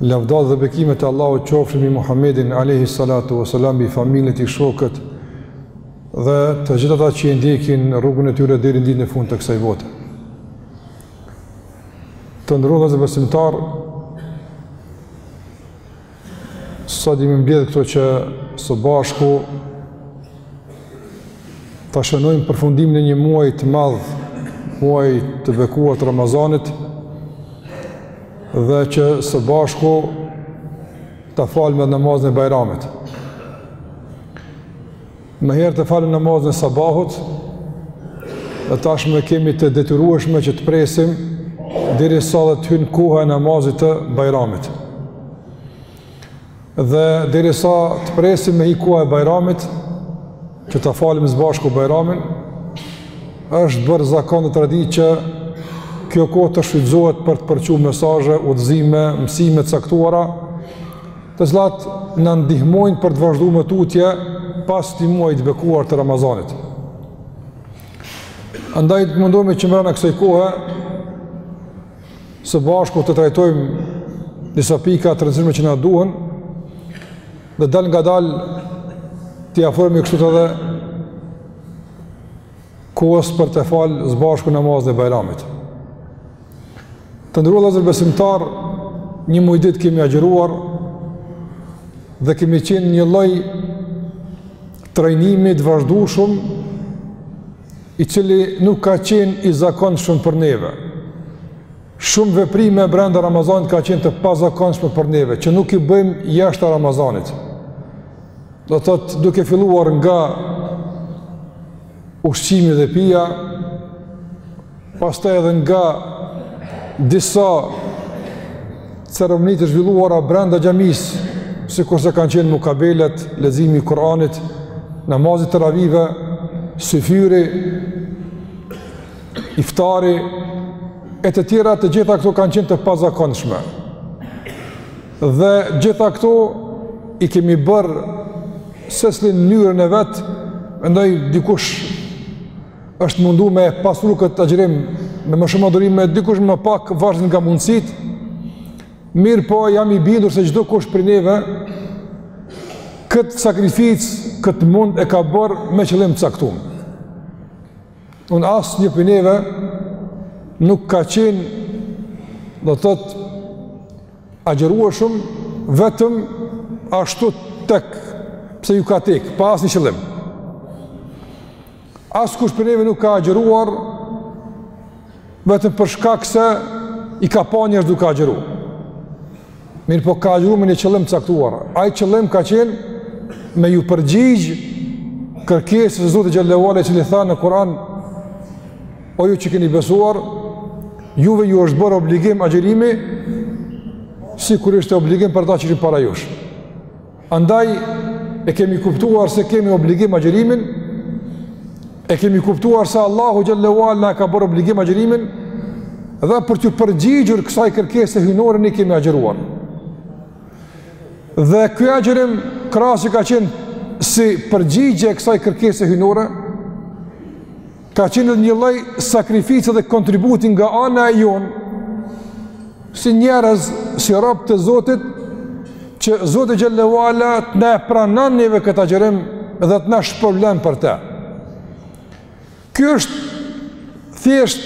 Lavdat dhe bekimet e Allahut qofshin mbi Muhamedin alayhi salatu wasalam, mbi familjen e tij, shokët dhe të gjithë ata që i ndjekin rrugën e tyre deri në ditën e fundit të kësaj bote. Të nderuar vëllezër besimtarë, sot jemi mbledhë këtu që së bashku ta shënojmë përfundimin e një muaj të madh, muaj të bekuar të Ramazanit, dhe që së bashku ta falim edhe namazin e bajramit. Më herët e falëm namazin e sabahut, dhe tashmë kemi të detyrueshme që të presim, derisa edhe të hynë koha e namazit të bajramit. Dhe derisa të presim me hy koha e Bajramit, që ta falim së bashku Bajramin, është bërë zakon dhe traditë që kjo kohë të shfrytëzohet për të përçu mesazhe, udhëzime, mësime të caktuara, të cilat na ndihmojnë për të vazhdu më tutje pas këtij muaji të bekuar të Ramazanit. Andaj të mundohemi që brenda kësaj kohe, së bashku të trajtojmë disa pika të rëndësishme që na duhen dhe dalëngadalë t'i afrohemi kështu edhe kohës për ta falë së bashku namazin e Bajramit. Të nderuar vëllezër besimtarë, një muj ditë kemi agjëruar dhe kemi qenë në një lloj trajnimi të vazhdueshëm i cili nuk ka qenë i zakonshëm për neve. Shumë veprime brenda Ramazanit kanë qenë të pazakonshme për neve, që nuk i bëjmë jashtë Ramazanit. Do të thotë duke filluar nga ushqimi dhe pija, pastaj edhe nga disa ceremoni të zhvilluara brenda xhamisë, sikurse kanë qenë mukabelet, leximi i Kuranit, namazi i teravive, syfyri, iftari, e të tjera të gjitha këto kanë qenë të pazakonshme. Dhe gjitha këto i kemi bërë secili në mënyrën e vet, mendoj dikush është mundu me pasru këtë agjërim me më shumë adhurime, dikush më pak varësisht nga mundësitë, mirëpo jam i bindur se çdokush prej neve këtë sakrificë, këtë mund e ka bërë me qëllim të caktum. Edhe asnjë prej neve nuk ka qenë do të thotë agjërueshëm vetëm ashtu tek, pse iu ka tekë, pa asnjë qëllim. Askush prej neve nuk ka agjëruar vetëm për shkak se i ka pa njerëz duke agjëruar. Mirëpo ka agjëruar me një qëllim të caktuar. Ai qëllim ka qenë me iu përgjigj kërkesës së Zotit xhel-le ue ala i cili tha në Kur'an o ju që keni besuar juve ju është bërë obligim agjërimi sikur ishte obligim për ata që ishin para jush. Andaj e kemi kuptuar se kemi obligim agjërimin, e kemi kuptuar se Allahu xhel-le ue ala e ka bërë obligim agjërimin, dhe për t'iu përgjigjur kësaj kërkese hyjnore ne kemi agjëruar. Dhe ky agjërim krahas që ka qenë si përgjigje e kësaj kërkese hyjnore, Ka qenë edhe një lloj sakrifice dhe kontributi nga ana e jonë si njerëz, si rob të Zotit që Zoti xhel-le ue ala të na e pranon neve këtë agjërim dhe të na shpërblen për të. Ky është thjesht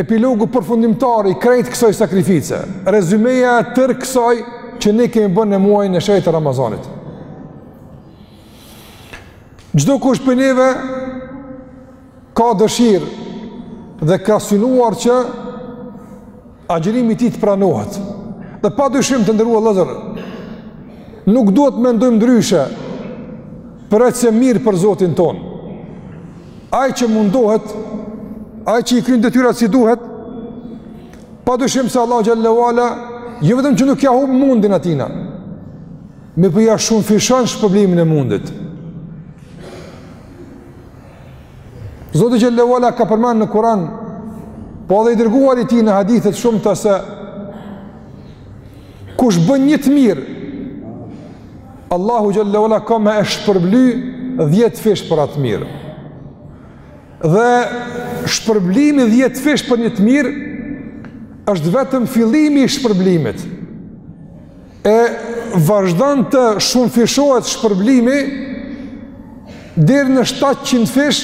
epilogu përfundimtar i krejt kësaj sakrifice. Rezumeja e tërë kësaj që ne kemi bërë në muajin e shejtë të Ramazanit. Çdokush prej neve ka dëshirë dhe ka synuar që agjërimi i tij të pranohet. Dhe pa dyshim të nderuar vllazër, nuk duhet të mendojmë ndryshe përveç se mirë për Zotin tonë. Ai që mundohet, ai që i kryn detyrat si duhet, pa dyshim se Allahu xhel-le ue ala, jo vetëm që nuk ia hup mundin atijna, Mirëpo ia shumëfishon shpërblimin e mundit. Zoti xhel-le ue ala ka përmend në Kuran, po edhe i dërguari i tij në hadithe të shumta se, kush bën një të mirë, Allahu xhel-le ue ala ka me e shpërbly dhjetëfish për atë mirë. Dhe shpërblimi dhjetëfish për një të mirë, është vetëm fillimi i shpërblimit. E vazhdon të shumëfishohet shpërblimi deri në 700 fish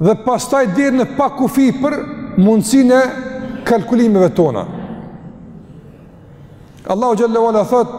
dhe pastaj deri në pa kufi për mundësinë e kalkulimeve tona. Allahu xhel-le ue ala thot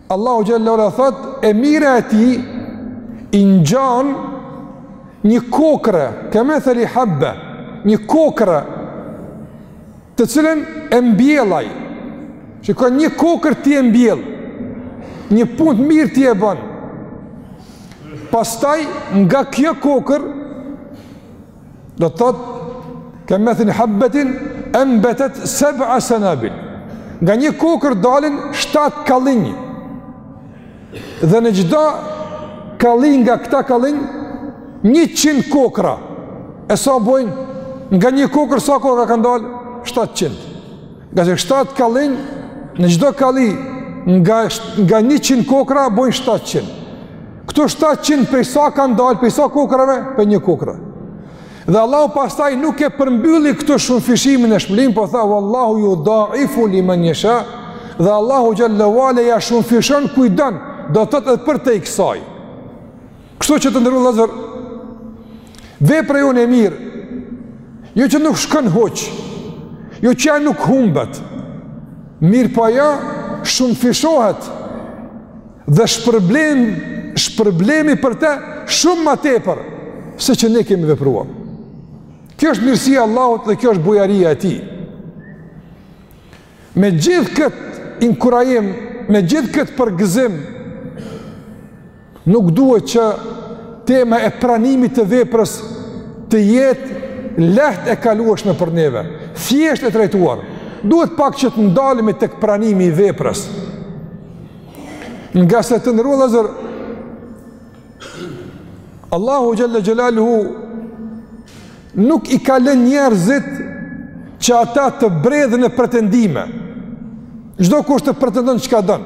Allahu xhel-le ue ala thot e mira e tij i ngjan një kokrre, kemetheli habbe, një kokrre të cilën e mbjell ai. Çka një kokërr ti e mbjell. Një punë të mirë ti e bën. Pastaj nga kjo kokërr Do të thotë kemetheli habbetin embetet seb'a senabil. Nga një kokërr dalin 7 kallinj. Dhe në çdo kallinj nga këta kallinj 100 kokrra. E sa bojnë nga një kokërr sa kokrra kanë dalë 700. Ngase 7 kallinj, në çdo kalli, nga, nga 100 kokrra, bojnë 700. Këto 700 prej sa kanë dalë, prej sa kokrrave, prej një kokrre. Dhe Allahu pastaj nuk e përmbylli këtu shumëfishimin e shpërblimit, po tha, uallahu judaifu limen jesha, dhe Allahu xhelle ue ala ia shumëfishon kujt don, do të thotë përtej kësaj. Kështu që të nderuar vëllezër, vepra jonë e mirë, jo që nuk shkon huq, jo që ajo nuk humbet, mirëpo ajo shumëfishohet, dhe shpërble, shpërblimi për te shumë ma tepër, se që ne kemi vepruar. Kjo është mirësia e Allahut dhe kjo është bujaria e tij. Me gjithë këtë inkurajim, me gjithë këtë përgëzim, Nuk duhet që tema e pranimit të veprës të jetë lehtë e kalueshme për neve, thjesht e trajtuar. Duhet pak që të ndalemi tek pranimi i veprës. Ngase të nderuar vëllezër, Allahu xhelle xhelaluhu nuk i ka lënë njerëzit që ata të bredhin në pretendime. Çdokush të pretendon çka don.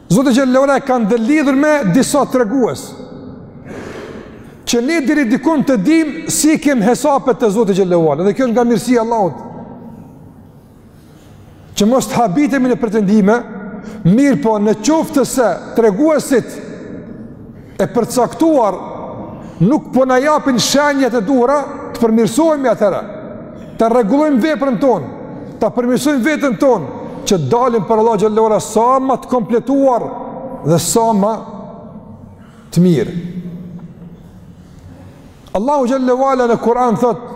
Zoti xhelle ue ala e ka ndërlidhur me disa tregues, që ne deri dikun të dimë si i kemi hesapet te Zoti xhelle ue ala, dhe kjo është nga mirësia e Allahut, që mos të habitemi në pretendime, mirëpo në qoftë se treguesit e përcaktuar nuk po na japin shenjat e duhura të përmirësohemi atëherë, ta rregullojmë veprën tonë, ta përmirësojmë veten tonë që dalim para Allahut xhelle ue ala sa ma të kompletuar dhe sa ma të mirë. Allahu xhelle ue ala në Kur'an thotë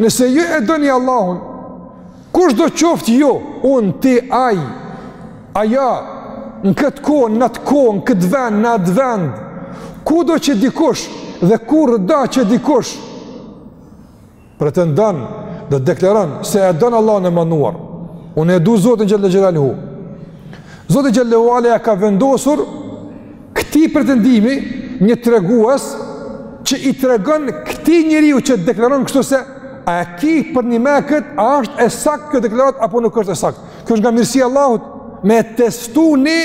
Nëse ju e doni Allahun, kushdo qoftë ju, unë, ti, ai, ajo, në këtë kohë, në atë kohë, në këtë vend, në atë vend, kudo që dikush dhe kurdo që dikush, pretendon dhe deklaran se e don Allahun e madhnuar, unë e du Zotin xhelle xhelaluhu. Zoti xhelle ue ala e ka vendosur këtij pretendimi një tregues që i tregon këtij njeriu që deklaron kështu se a e ki për një me këtë, a është e saktë kjo deklaratë apo nuk është e saktë. Kjo është nga mirësia e Allahut me e testu një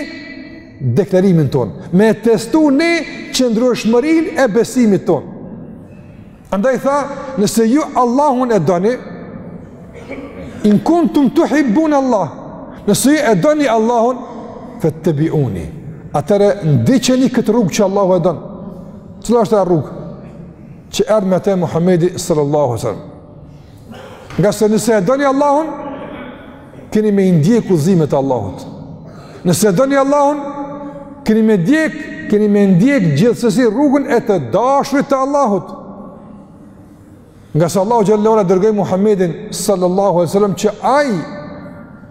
deklarimin tonë, me e testu një qëndrueshmërinë e besimit tonë. Andaj tha, nëse ju Allahun e doni, in kuntum tuhibbun Allah, nëse ju e doni Allahun, fettebiuni, atëre ndiqeni këtë rrugë që Allahu e don. Cila është ajo rrugë? Që erdhë me te Muhammedi sallallahu sallam. Ngase nëse e doni Allahun, keni me i ndjek udhëzimet e Allahut. Nëse e doni Allahun, keni me ndjek, keni me ndjek gjithsesi rrugën e të dashrit të Allahut. Ngase Allahu xhel-le e dërgoi Muhammedin sallallahu e sallam që ai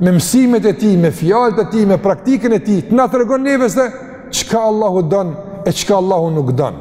me mësimet e tij, me fjalët e tij, me praktikën e tij, të na tregon neve se çka Allahu don e çka Allahu nuk don.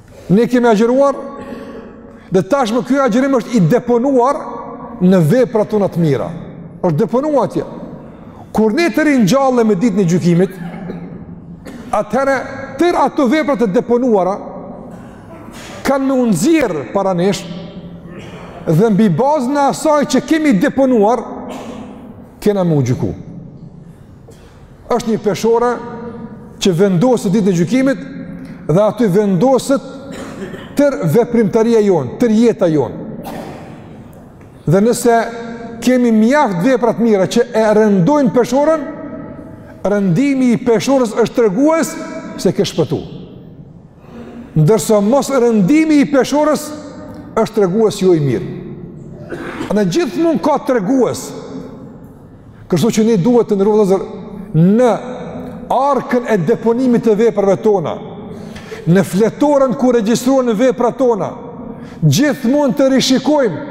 Ne kemi agjëruar dhe tashmë ky agjërim është i deponuar në veprat tona të mira. Është deponuar atje. Kur ne të ringjallemi ditën e gjykimit, atëherë tërë ato vepra të deponuara kanë me u nxjerr para nesh dhe mbi bazën e asaj që kemi deponuar kena me u gjyku është një peshore që vendoset ditën e gjykimit dhe aty vendoset tërë veprimtaria jonë, tërë jeta jonë. Dhe nëse kemi mjaft vepra të mira që e rëndojnë peshoren, rëndimi i peshores është tregues se ke shpëtu. Ndërsa mos rëndimi i peshores është tregues jo i mirë. Ama gjithmonë ka tregues Kështu që ne duhet të nderuar vëllezër në arkën e deponimit të veprave tona, në fletoren ku regjistrohen veprat tona, gjithmonë të rishikojmë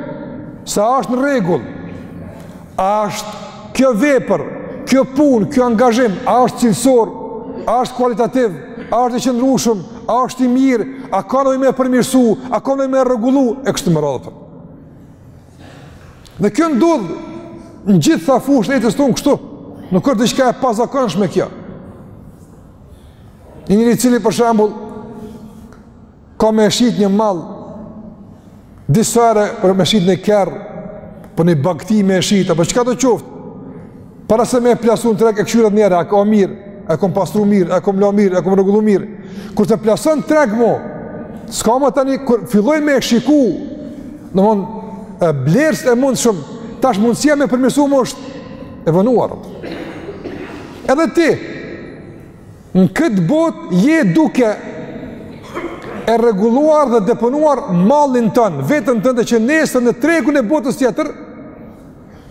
se a është në rregull, a është kjo vepër, kjo punë, kjo angazhim, a është cilësor, a është kualitativ, a është i qëndrueshëm, a është i mirë, a ka nevojë me e përmirësu, a ka nevojë me e rregullu e kështu me radhë. Dhe kjo ndodh në të gjitha fushat e jetës tonë kështu, nuk është diçka e pazakonshme kjo. Një njeri i cili për shembull, ka me e shit një mall, dëshiron për me shit një kerr, apo një bakti me e shit, apo çka do qoftë, Para se me e plasu n'treg e këqyr edhe njëherë, a ka mirë, e kom pastru mirë, e kom la mirë, e kom rregullu mirë. Kur ta plason n'treg mo, s'ka ma tani, kur fillojnë me e shiku, domethënë, blerës të mundshëm, tash mundësia me përmirësu më është e vonuar. Edhe ti, në këtë botë, je duke e rregulluar dhe deponuar mallin tënd, veten tënde që nesër në tregun e botës tjetër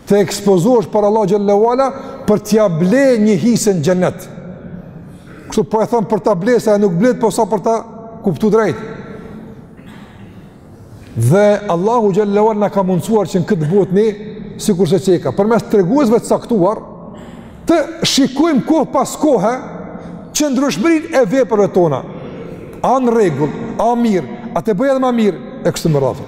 Të ekspozohesh para Allahut xhallahu ala për t'ia ble një hise në xhenet. Kështu po e thom për ta ble se nuk blehet po sa për ta kuptu drejt. Dhe Allahu xhallahu ala na ka mundësuar që në këtë botë ne sikurse ceka, përmes treguesve të caktuar të shikojmë kohë pas kohe qëndrueshmërinë e veprave tona. A në rregull, a mirë, a të bëjë edhe ma mirë, e kështu me radhë.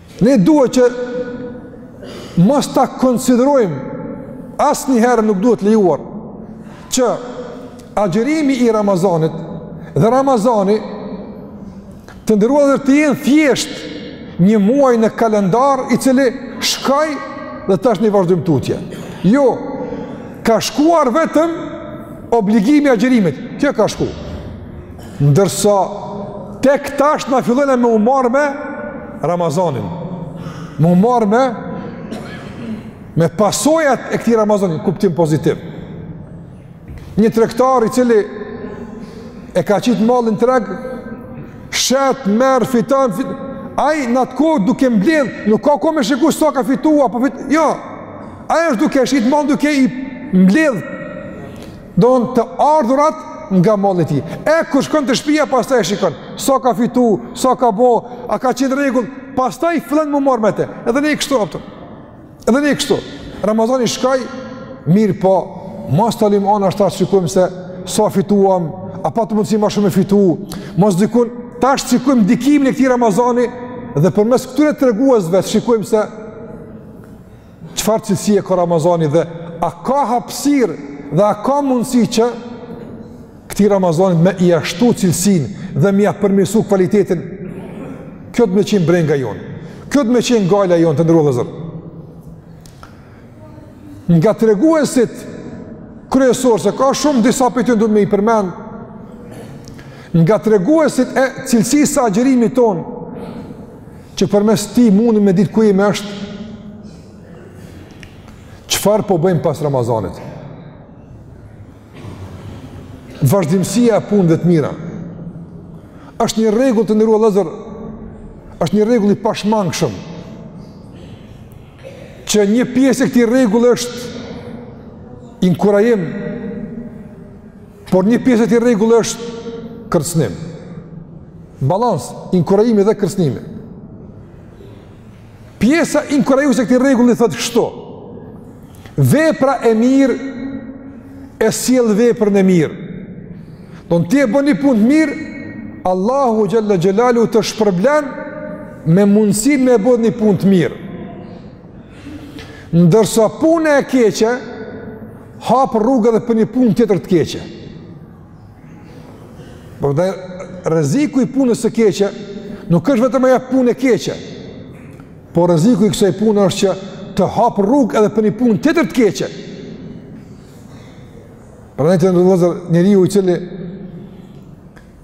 Ne duhet që mos ta konsiderojmë asnjëherë nuk duhet lejuar që agjerimi i Ramazanit dhe Ramazani të nderuar të jenë thjesht një muaj në kalendar i cili shkoi dhe tash ne vazhdojmë tutje. Jo, ka shkuar vetëm obligimi i agjerimit, kjo ka shku. Ndërsa, tek tash na fillojmë me u marrë me Ramazanin. Me u marrë me, me pasojat e këtij Ramazani n'kuptim pozitiv. Një tregtar i cili e ka qitë mallin n'treg, shet, merr, fiton, fiton. Ai në atë kohë duke mbledh, nuk ka kohë me shiku sa ka fitu apo fit. Jo. Ai është duke shit mall duke i mbledh Domethënë të ardhurat nga malli i tij. E kur shkon te shpia, pastaj e shikon. Sa ka fitu, sa ka bo, a ka qenë n'rregull, pastaj fillon m'u marrë me te. Edhe ne kështu, patjetër. Edhe ne kështu. Ramazani shkoi, mirëpo, mos ta lëmë anash, tash të shikojmë se sa fituam, a pat mundësi ma shumë me fitu, mos dikun, tash të shikojmë ndikimin e këtij Ramazani, dhe përmes këtyre treguesve, shikojmë se Çfarë cilësie ka Ramazani dhe a ka hapësirë dhe a ka mundësi që këtij Ramazani me ia shtu cilësinë dhe me ia përmirësu kvalitetin, kjo duhet me qenë brenga jonë, kjo duhet me qenë gajla jonë, të nderuar vëllezër. Nga treguesit kryesorë, se ka shumë disa prej tyne du me i përmend, nga treguesit e cilësisë së agjërimit tonë, që përmes tij mundemi me ditë ku jemi është çfarë po bëjmë pas Ramazanit. Vazhdimësia e punëve të mira. Është një rregull të nderuar vëllezër, është një rregull i pashmangshëm, që një pjesë e këtij rregulli është inkurajim Por një pjesë e këtij rregulli është kërcënim. Balans, inkurajimi dhe kërcënimi. Pjesa inkurajuese e këtij rregulli thotë kështu. Vepra e mirë e sjell veprën e mirë. Do në ti e bën një punë të mirë, Allahu xhele xhelaluhu të shpërblen me mundësin me bë një punë të mirë. Ndërsa puna e keqe, hap rrugë edhe për një punë tjetër të keqe. Por dhe rreziku i punës së keqe nuk është vetëm ajo punë e keqe. Por rreziku i kësaj pune është që të hap rrugë edhe për një punë tjetër të keqe. Prandaj të ndodhë njeriu i cili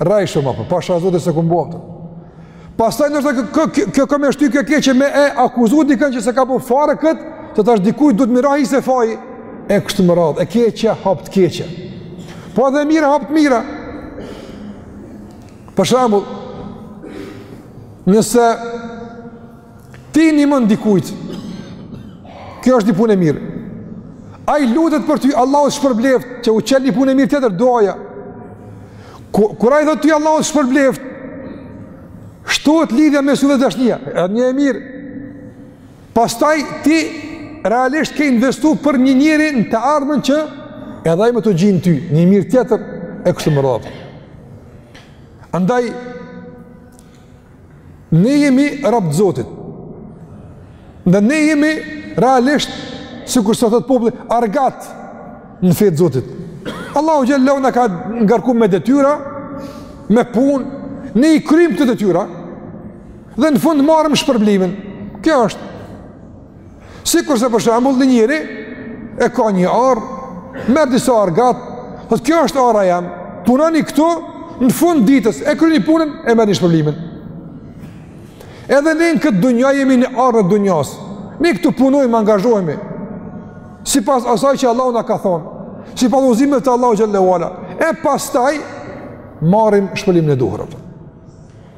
Rren shumë apo pasha Zotin s'e kam bo. Pastaj ndoshta kjo ka me shty kjo e keqe me e akuzu dikën që s'e ka bo fare këtë, se tash dikujt duhet me i ra hise faji e kështu me radhë. E keqja hap të keqe. Po edhe e mira hap të mira. Për shembull, nëse Ti i ndihmon dikujt. Kjo është një punë e mirë. Ai lutet për ty, Allahu të shpërbleftë, qe u çel një punë e mirë tjetër, duaja. Kur ai të thotë ty, Allahu të shpërbleftë, shtohet lidhja mes juve, dashnia, edhe një e mirë. Pastaj ti realisht ke investu për një njeri në të ardhmen që edhe ai me t'u gjind ty, një e mirë tjetër e kështu me radhë. Andaj, Ne jemi rob të Zotit. Dhe ne jemi realisht sikurse thotë populli argat në fe të Zotit. Allahu xhelaluhu na ka ngarku me detyra, me punë, ne i kryejmë këto detyra dhe në fund marrim shpërblimin. Kjo është Sikurse për shembull një njeri, e ka një arë, merr disa argat, dhe kjo është ara jem, punoni këtu, në fund të ditës, e kryni punën, e merrni shpërblimin. Edhe ne në këtë dunja jemi në arën e dunjasë, ne këtu punojmë, angazhohemi, sipas asaj që Allahu na ka thonë, sipas udhëzimeve të Allahut xhele ue ala, e pastaj, marrim shpërblimin e duhur.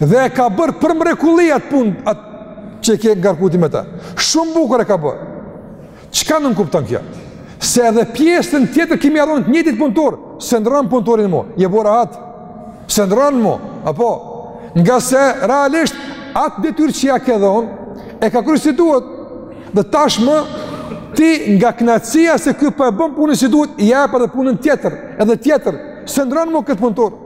Dhe e ka bërë për mrekulli atë punë atë që e ke ngarku ti me te. Shumë bukur e ka bërë. Çka nënkupton kjo? Se edhe pjesën tjetër ki me ia dhon të njëjtit punëtor, s'e ndrron punëtorin mo. Je bërë rahat. S'e ndrron mo, po ngase realisht atë detyrë që ia ke dhon, e ka kryer si duhet. Dhe tashmë ti nga kënaqësia se ky po e bën punën si duhet, ia jep edhe punën tjetër, edhe tjetër. S'e ndrron mo këtë punëtor.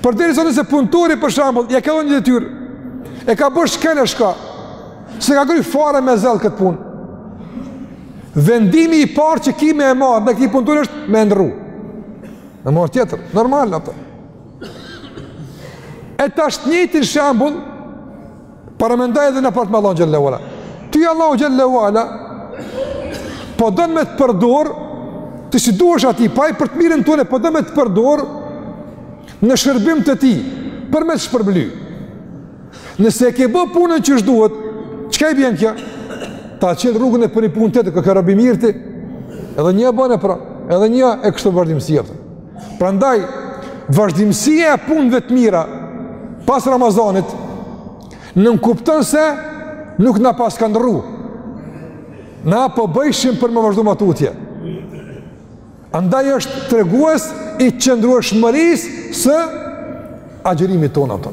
Përderisa nëse punëtori për shembull, ia ke dhon një detyrë, e ka bërë shkel e shko, s'e ka kry fare me zell këtë punë. Vendimi i parë që ki me e marrë, te ky punëtori është me e ndrru. Me marrë tjetër, normal në të. E tash të njëjtin shembull, Paramendoje edhe në raport me Allahun xhallahu ala. Ty Allahu xhallahu ala po don me të përdor, ti s'i duhesh atij, po për të mirën tonë, po don me të përdor në shërbim të tij, për me të shpërbly. Nëse e ke bë punën që është duhet, çka i bjen kjo? Ta çel rrugën edhe për një punë tjetër, koka rob i mirë ti, edhe një e bone pra, edhe një e kështu vazhdimësia. Prandaj, vazhdimësia e punëve të mira pas Ramazanit nënkupton se nuk na paska ndrru. Na po bëjshim për me vazhdu ma tutje. Andaj është tregues i qëndrueshmërisë së agjërimit tonë ato.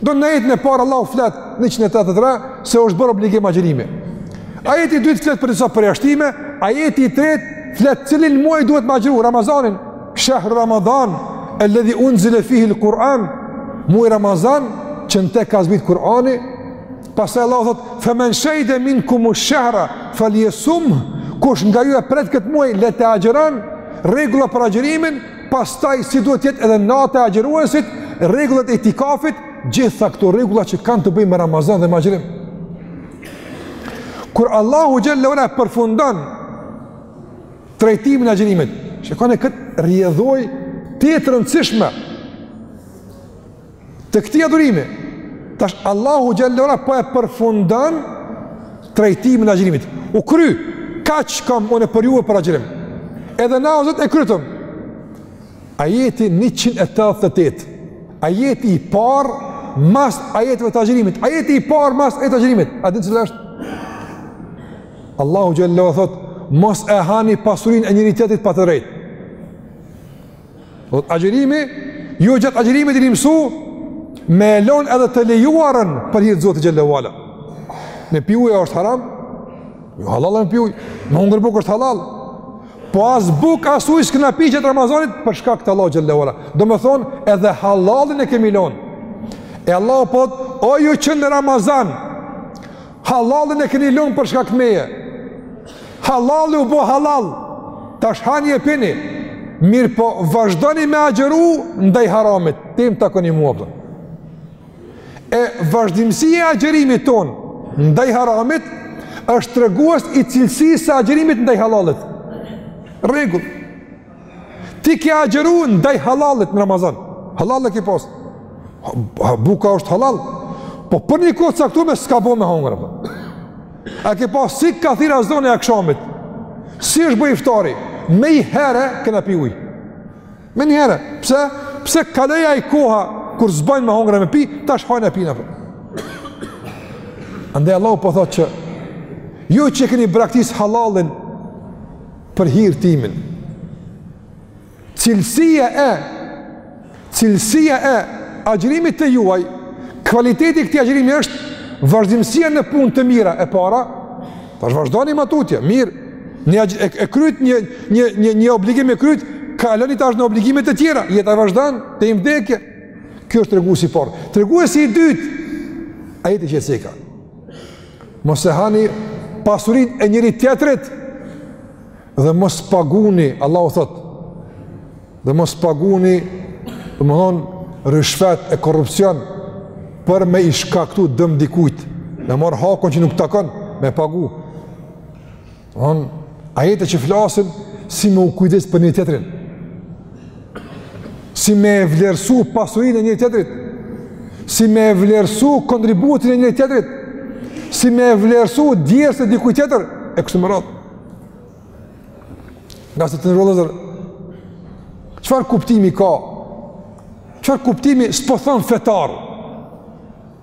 Në ajetin e parë Allahu flet në 183 se u është bërë obligim agjërimi. Ajeti i dytë flet për disa përjashtime, ajeti i tretë flet cilin muaj duhet me agjëru Ramazanin, shahru Ramadan, alladhi unzila fihi alquran, muaji Ramazan që në të ka zbrit Kurani. Pastaj Allahu thot: "Fa man shahida minkum ash-shahra falyasumh", kush nga ju e pret këtë muaj le ta agjëron, rregulla për agjërimin Pastaj si duhet të jetë edhe nata e agjëruesit, rregullat e itikafit, gjitha këto rregulla që kanë të bëjnë me Ramazan dhe me agjërim. Kur Allahu xhallahu ala e përfundon trajtimin e agjërimit, shikoni ket rrjedhojë të rëndësishme. Të këtij adhurimi, tash Allahu xhallahu ala po e përfundon trajtimin e agjërimit. U kry, kaq kam unë për juve për agjërim. Edhe na o Zot e krytëm. Ajeti 188, ajeti i parë mas ajeteve të agjërimit. Ajeti i parë mas ajeteve të agjërimit. A e dini cili është? Allahu xhallahu ala thot, mos e hani pasurinë e njëri-tjetrit pa të drejtë. Te agjërimi, ju gjatë agjërimit jeni mësu, me e lon edhe të lejuarën për hir të Zotit xhel-le ue ala. Me pi ujë a është haram, jo halal e me pi ujë, me hongër bukë është halal. Po as bukë, as ujë s'këna pi gjatë Ramazanit, për shkak të Allahut xhel-le ue ala. Domethonë, edhe halalin e kemi lon. E Allahu po thot, o ju që në Ramazan, Halalin e keni lënë për shkak meje. Halali u bo halal. Tash hani e pini. Mirëpo vazhdoni me agjëru ndaj haramit. Tej më takoni mua prapë. E vazhdimësia e agjërimit tonë ndaj haramit është tregues i cilësisë së agjërimit ndaj halalit. Rregull. Ti ke agjëru ndaj halalit në Ramazan. Halal e ke pas. Buka është halal. Po për një kohë të caktume s'ka bo me hongër. A ke pa si ka thirr ezani i akshamit. Si është bo iftari. Me i herë këna pi uj. Me një herë. Pse? Pse kaloi ajo koha kur s'bajn me hongër me pi, tash hani e pini. Andaj Allahu po thot që ju që e keni braktis halalin për hir temin. Cilësia e cilësia e agjërimit tuaj, kvaliteti i këtij agjërimi është vazhdimësia në punë të mira e para. Tash vazhdoni ma tutje, mirë. Ne e, e kryt një një një një obligim e kryt, kaloni tash në obligime të tjera, jeta vazhdon tej në vdekje. Ky është treguesi i parë. Treguesi i dytë, ajeti që ceka. Mos e hani pasurinë e njëri-tjetrit, dhe mos paguni, Allahu thot, dhe mos paguni, domethonë, ryshfet e korrupsion, për me i shkaktu dëm dikujt, me marrë hakun që nuk t'takon, me pagu. Jon ajete që flasin si me u kujdes për njëri-tjetrin. Si me e vlerësu pasurinë e njëri-tjetrit. Si me e vlerësu kontributin e njëri-tjetrit. Si me e vlerësu djersën e dikujt tjetër. E kështu me radhë. Ngase të nderuar vllezër, çfarë kuptimi ka? Çfarë kuptimi s'po thom fetar?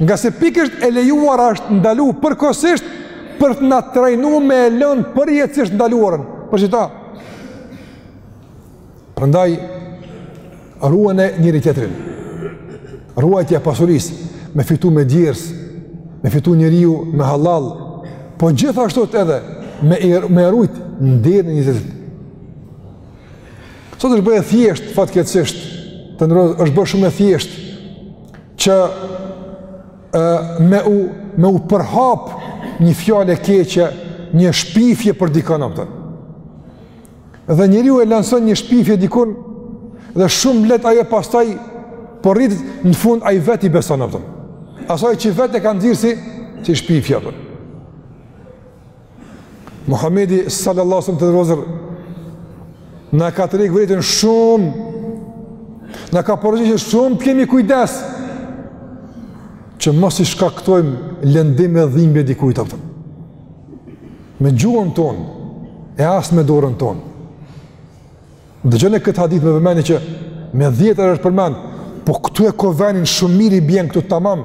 Ngase pikërisht e lejuara është ndalu përkohësisht për të na trajnu me e lënë përjetësisht të ndaluarën. Për qita. Prandaj ruane njëri-tjetrin. Ruajtja e pasurisë, me fitu me djers, me fitu njeriu me halal, po gjithashtu edhe me me rujt nderin e njëri-tjetrit. Sot është bo e thjeshtë fatkeqësisht, të nderuar vllezër është bo shumë e thjeshtë që me u me u përhap një fjalë e keqe, një shpifje për dikon apo. Dhe njeriu e lanson një shpifje dikun dhe shumë lehtë ajo pastaj po rritet në fund ai vetë i beson apo. Asaj që vetë e ka nxirë si si shpifje apo. Muhamedi sallallahu alaihi wasallam të nderuar na ka tërhek vërejtjen shumë, na ka porositur shumë të kemi kujdes, që mos i shkaktojmë lëndim e dhimbje dikujt atë. Me gjuhën tonë e as me dorën tonë. Dëgjoni këtë hadith me vëmendje që me dhjetëra herë është përmend, po këtu e ka venin shumë mirë i bjen këtu tamam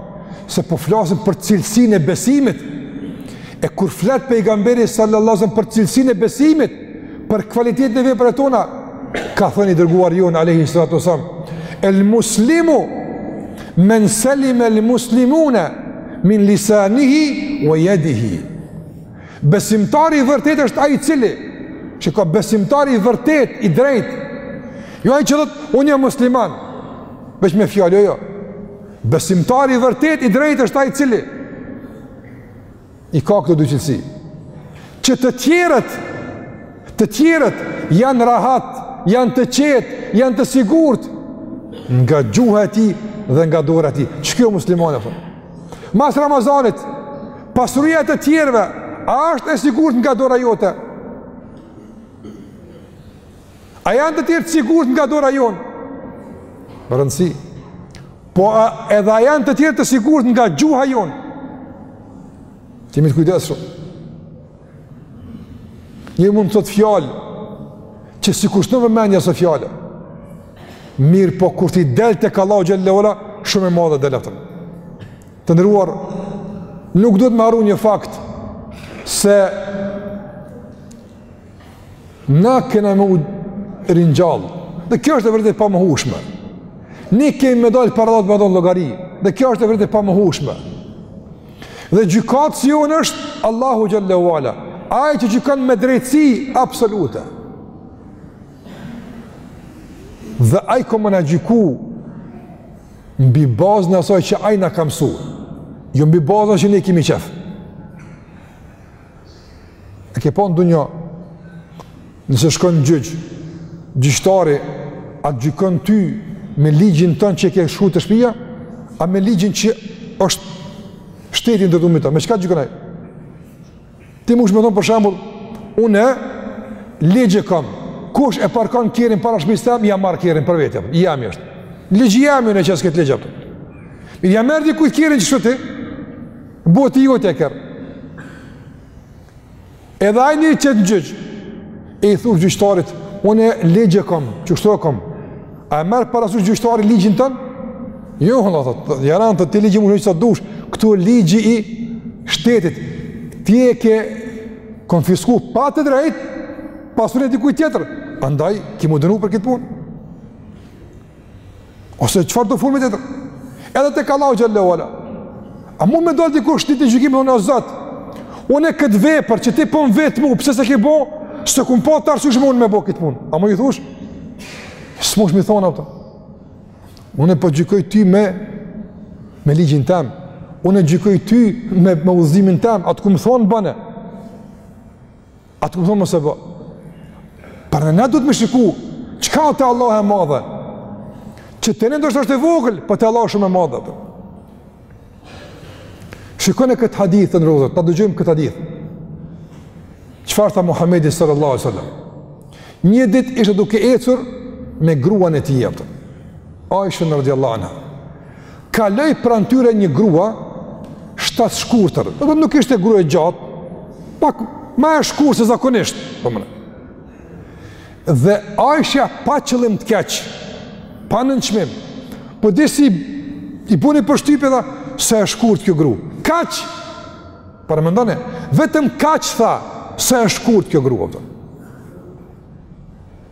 se po flasim për cilësinë e besimit. E kur flet pejgamberi sallallahu alajhi wasallam për cilësinë e besimit, për kualitetin e veprave tona, ka thënë i dërguari jonë alaihi salatu wasallam, el muslimu men salima el muslimuna min lisanihi wa yadihi. Besimtari i vërtet është ai i cili që ka besimtari i vërtet, i drejt. Jo ai që thotë, unë jam musliman. Veç me fjalë, jo, jo. Besimtari i vërtet, i drejt është ai i cili i ka këto dy cilësi. Që të tjerët, të tjerët janë rahat, janë të qetë, janë të sigurt nga gjuha e tij dhe nga dora e tij. Qe kjo muslimani thotë? Mas Ramazanit, pasuria e të tjerëve, a është e sigurt nga dora jote? A janë të tjerët të sigurt nga dora jonë? Me rëndësi. Po a, edhe a janë të tjerët të sigurt nga gjuha jonë? Të kemi kujdes shumë. Njeri mund të thotë fjalë, që sikur s'e ven mendja se fjalë, mirëpo kur t'i del te Allahu xhelle ve ala, shumë e madhe del atë. Të nderuar, nuk duhet me harru një fakt, se na kena me u ringjall, dhe kjo është e vërtetë e pamohueshme, ne kemi me dalë para Allahut me dhanë llogari, dhe kjo është e vërtetë e pamohueshme, Dhe gjykatësi jonë është Allahu Xhelle ve ala, ai që gjykon me drejtësi absolute. Dhe ai ka me na gjyku mbi bazën asaj që ai na ka msu, jo mbi bazën që ne kemi qef. E ke po në dunja, nëse shkon në gjyq, gjyqtari a të gjykon ty me ligjin tënd që e ke shkru te shpia, a me ligjin që është shtetit, du me thonë, me çka t'gjykon aj? Ti mush me thonë për shambull, une ligj e kam, kush e parkon kerrin para shpisë tem, ja marr kerrin për vete, i jemi ashtë. Ligji jem, unë e qes këtë ligj, a kupton. Mirë, ja merr dikuj kerrin qështu, Bo ti i joti kerr. Edhe aj të qet n'gjyq, e i thush gjyqtarit, unë e ligj e kom, qështu e kom. A e merr parasysh gjyqtari ligjin tënd? Jo, valla, thotë, jaran ti ligje mun qet sa dush, këtu e ligji i shtetit, ti e ke konfisku pa të drejtë pasurinë e dikuj tjetër, andaj, ki me u dënu për këtë punë. Ose çfarëdo forme tjetër. Edhe tek Allahu xhalla ue ala. A mund me dal dikush ditën e gjykimit me thonë o Zot, unë këtë vepër që ti po më vet mu, pse s'e ke bo? S'e kum pa të arsyshme unë me bo këtë punë. A mun i thush? S'mush me i thonë, a kupton. Unë po gjykoj ty me me ligjin tem. Unë gjykoj ty me me udhëzimin tem, a t'kum thon bone. A të kum thonë mos e bo? Pra ne na duhet me shiku, çka te Allahu e madhe, që te ne ndoshta është e vogël, por po te Allahu shumë e madhe. Për. Shikone këtë hadith të nderuar vëllezër, ta dëgjojmë këtë hadith. Çfarë tha Muhammedi sallallahu alejhi ue sallam? Një ditë ishte duke ecur me gruan e tij, a kupton, Aishën radiallahu anha. Kaloi pranë tyre një grua shtatshkurtër. Dethënë nuk ishte grua e gjatë, pak më e shkurtër se zakonisht, po më. Dhe Aisha pa qëllim të keq, pa nënçmim. Po disi i boni përshtypje, tha sa e shkurt kjo grua. Kaq. Paramendone, vetëm kaq tha sa e shkurt kjo grua. A kupton.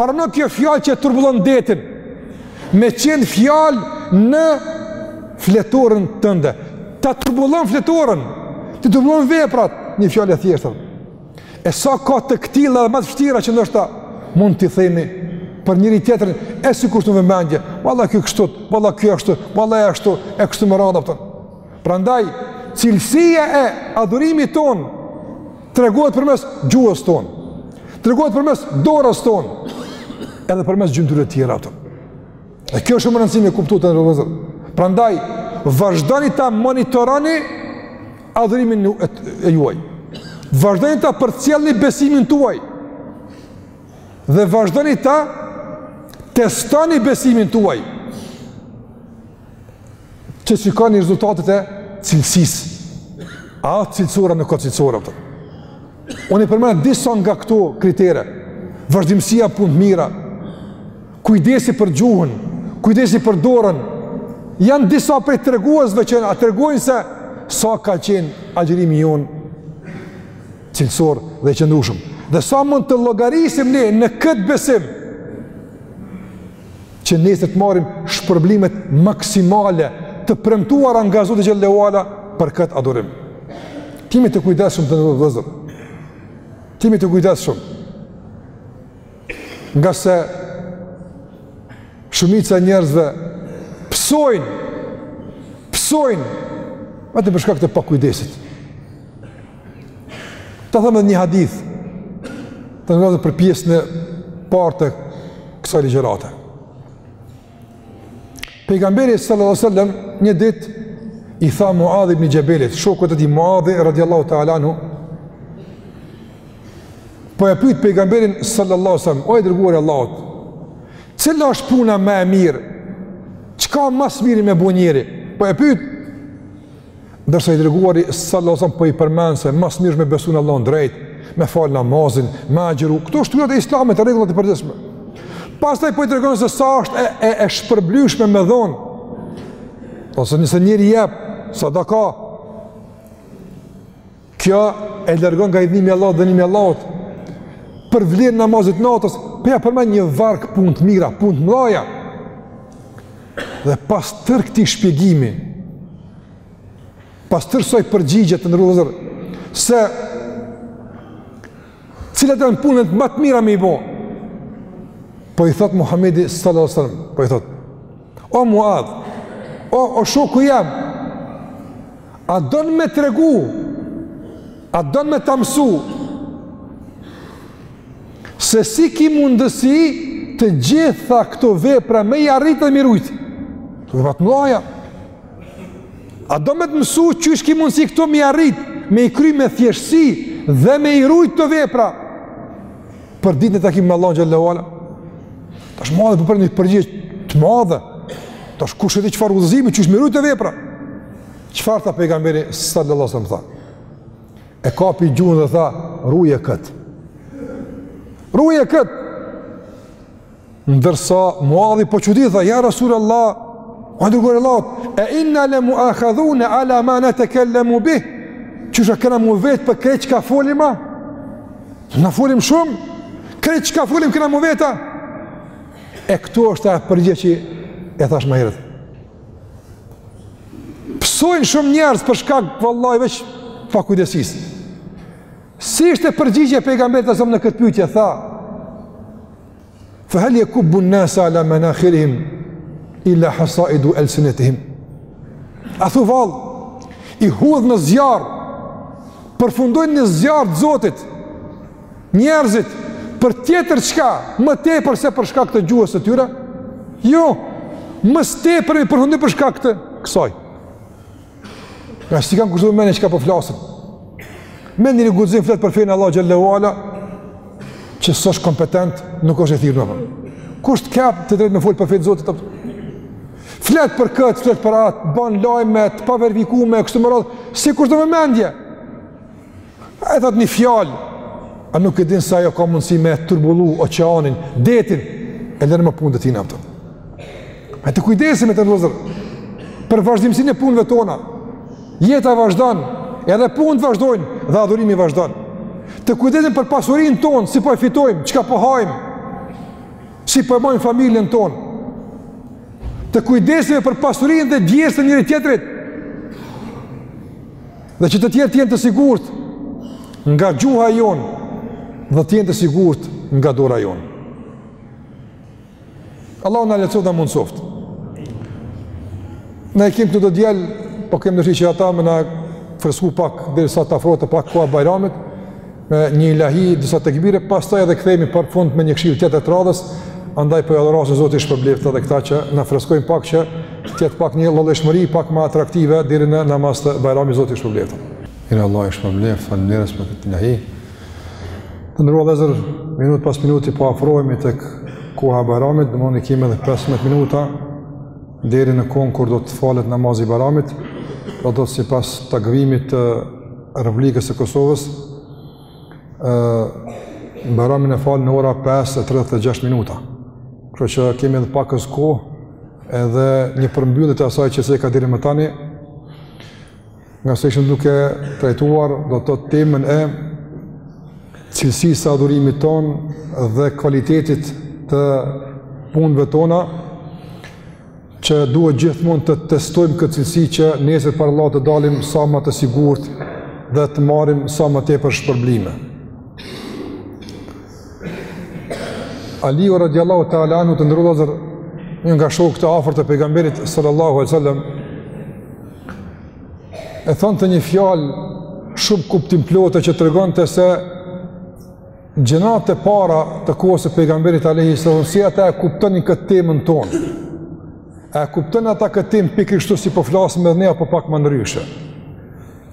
Prandaj kjo fjalë që e turbullon detin, me qenë fjalë në fletorën tënde. Ta turbullon fletorën, t'i turbullon veprat, një fjalë e thjeshtë. E sa ka të këtilla dhe ma të vështira që ndoshta mund t'i themi për njëri-tjetrin, e s'i kushtojmë vëmendje, valla ky kështu, valla ky ashtu, valla e ashtu, e kështu me radhë, a kupton. Prandaj, cilësia e adhurimit tonë, Tregohet përmes gjuhës tonë. Tregohet përmes dorës tonë. Edhe përmes gjymtyrëve të tjera, a kupton. Dhe kjo është shumë rëndësi me kuptu, të nderuar vëllezër. Prandaj vazhdoni ta monitoroni adhurimin e juaj. Vazhdoni ta përcjellni besimin tuaj. Dhe vazhdoni ta testoni besimin tuaj. që shikoni rezultatet e cilësisë. A cilësore a nuk a cilësore? Pra. Unë i përmenda disa nga këto kritere, vazhdimësia n'punë të mira, kujdesi për gjuhën, kujdesi për dorën, janë disa prej treguesve që na tregojnë se sa ka qenë agjërimi jonë cilësor dhe qëndrushëm. Dhe sa mund të llogarisim ne në këtë besim, që nesër të marrim shpërblimet maksimale të premtuara nga Zoti xhel-le ue ala për këtë adhurim. T'jemi të kujdesshëm, vëllezër. T'jemi të kujdesshëm. Ngase shumica e njerëzve pësojnë pësojnë vetëm për shkak të pakujdesisë. Ta themi edhe një hadith, të nderuar vëllezër për pjesën e partë të kësaj ligjërate. Pejgamberi sallallahu alaihi wasallam një ditë i tha Muadh ibn Jabalit, shokut e tij Muadh radhiyallahu ta'ala anhu, po e pyet pejgamberin sallallahu alaihi wasallam, o i dërguar i Allahut, cila është puna ma e mirë? Çka ma së miri me bo njeri? Po e pyet Ndërsa i dërguari sallallahu alajhi wasallam po i përmend se ma së miri është me besu në Allahun drejt, me fal namazin, me agjëru, këto shtyllat e Islamit, rregullat e përditshme. Pastaj po i tregon se sa është e e, e shpërblyeshme me dhonë. Ose nëse njeri jep sadaka Kjo e largon nga idhnimi i Allahut, dënimi i Allahut, për vlerën e namazit të natës, po ja përmend një varg punë të mira, punë të mdhaja. Dhe pas tërë këtij shpjegimi, pas tërë ksaj përgjigje, të nderuar vëllezër, se Cilat janë punët ma të mira me i bo? Po i thot Muhamedi sallallahu alaihi wasallam, po i thot: O Muadh, o o shoku jem. A don me t'tregu? A don me ta mësu? Se si ki mundësi të gjitha këto vepra me i arritë dhe me i rujtë? Kto veprat e mdhaja. A do me të mësu qysh ki mundësi këto mi arrit, me i kry me thjeshtësi dhe me i rujt kto vepra për ditë e takimit me Allahun xhel-le ue ala? Tash Muadhi po pret një përgjigje të madhe, tash kush e di çfarë udhëzimi qysh me i rujt kto vepra. Çfarë tha pejgamberi sallallahu alaihi wasallam tha? E kapi gjuhën dhe tha, ruje këtë. Ruje këtë! Ndërsa Muadhi po çuditet tha ja Rasul Allah, o i dërguar i Allahut, e inna la mu'akhadhun ala ma natakallamu bih. Qysh a kena m'u vet për krejt çka folim a? Na folim shumë. Krejt çka folim kena m'u vet a. E këtu është përgjigje që e thash më herët. Pësojnë shumë njerëz për shkak vallahi veç pakujdesisë. Si ishte përgjigjja e Pejgamberit alejhi selam në këtë pytje, tha, Fa hal yakubbu an-nas ala manakhirihim illa hasaidu alsinatihim. A thu vallë i hudh në zjarr përfundojnë në zjarr të Zotit. Njerëzit për tjetër çka, më tepër se për shkak të gjuhës së tyre? Jo. Më së tepërmi përfundojnë për shkak të kësaj. As s'i kanë kushtu mendjen çka po flasin. Me një guxim flet për fenë Allah xhel-le ve ala, që s'është kompetent, nuk është i thirrun. Kush të jep të drejtë me folë për fenë e Zotit? Flet për këtë, flet për atë, ban lajme të paverifikume, kështu me radhë, s'i kushton vëmendje? Ai e thotë një fjalë, a nuk e din se ajo ka mundësi me turbullu oqeanin, detin, e lëre ma punët e tina. E të kujdesemi të nderuar vëllezër, për vazhdimësinë e punëve tona, jeta vazhdan, edhe punët vazhdojnë, dhe adhurimi vazhdan. Të kujdesemi për pasurinë tonë, si po e fitojmë, çka po hajmë, si po e majmë familjen tonë. Të kujdesemi për pasurinë dhe djersët e njëri-tjetrit, Dhe që të tjerët të jenë të sigurt nga gjuha jonë dhe të jenë të sigurt nga dora jonë. Allahu na lehtësoftë e mundsoft. Ne i kemi këtu do djel, po kemi dëshirë që ata me na fresku pak derisa të afrohet pak koha e Bajramit, me një ilahi, disa tekbire, pastaj edhe kthehemi për fund me një këshillë tjetër të radhës, andaj po i thërras e Zoti i shpërbleftë edhe këta që na freskojnë pak që të jetë pak një llojllojshmëri, pak ma atraktive, deri në namaz të bajramit Zoti i shpërbleftë. Ire Allahu i shpërbleftë, faleminderit për këtë ilahi. Të nderuar vëllezër, minut pas minuti po afrohemi te koha e bajramit, dhe më i kemi edhe 15 minuta, deri në kohën kur do të falet namazi i bajramit, dhe do të sipas takvimit të Republikës së Kosovës, bajramin e falim në ora 5.36 minuta. Kështu që kemi edhe pakëz kohë, edhe një përmbyllje të asaj që u cek deri më tani, ngase ishim duke trajtuar do të temën e cilësisë së adhurimit tonë dhe kvalitetit të punëve tona, që duhet gjithmonë të testojmë këtë cilësi që nesër para Allahut të dalim sa më të sigurt dhe të marrim sa më tepër shpërblime. Aliu radiallahu ta'ala anhu të nderuar vëllezër një nga shokët e afërt të pejgamberit sallallahu alejhi ve sel-lem e thoshte një fjalë shumë kuptimplote që tregonte se Gjeneratat e para të kohës së pejgamberit Alejhi Selam, si ata e kuptonin këtë temën tonë? A e kuptonin ata këtë temë pikërisht si po flasim edhe ne, apo pak më ndryshe?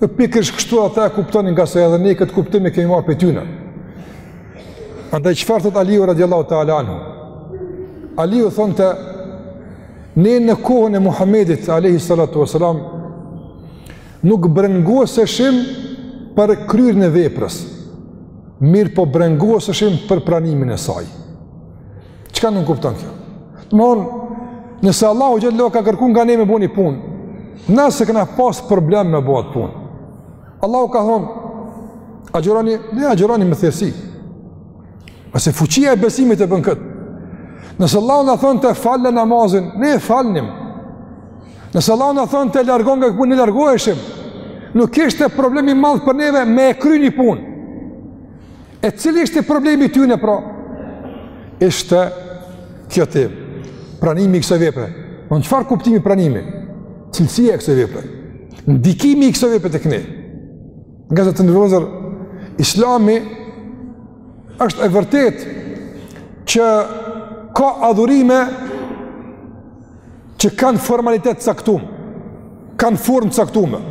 Pikërisht kështu ata e kuptonin ngase edhe ne këtë kuptim e kemi marrë prej tyne. Andaj çfarë tha Aliu radiallahu ta'ala anhu? Aliu thoshte, ne në kohën e Muhammedit Alejhi Salatu Veselam, Nuk brengoseshim për kryerjen e veprës, mirëpo brengoseshim për pranimin e saj. Çka nënkupton kjo? Domethënë, nëse Allahu xhel-le ka kërku nga ne me bo një punë, ne s'kena pas problem me bo atë punë, Allahu ka thonë, agjëroni, ne agjëronim me lehtësi, sepse fuqia e besimit e bën këtë, nëse Allahu na thoshte falne namazin, ne e falnim, Nëse Allahu na thoshte largonu nga kjo punë, ne largoheshim. Nuk ishte problem i madh për neve me e kry një punë. E cili ishte problemi tyne pra? Ishte kjo te pranimi i kësaj vepre. Po në çfarë kuptimi pranimi? Cilësia e kësaj vepre. Ndikimi i kësaj vepre tek ne. Ngase të nderuar vëllezër, islami është e vërtetë që ka adhurime që kanë formalitet të caktum, kanë formë të caktume.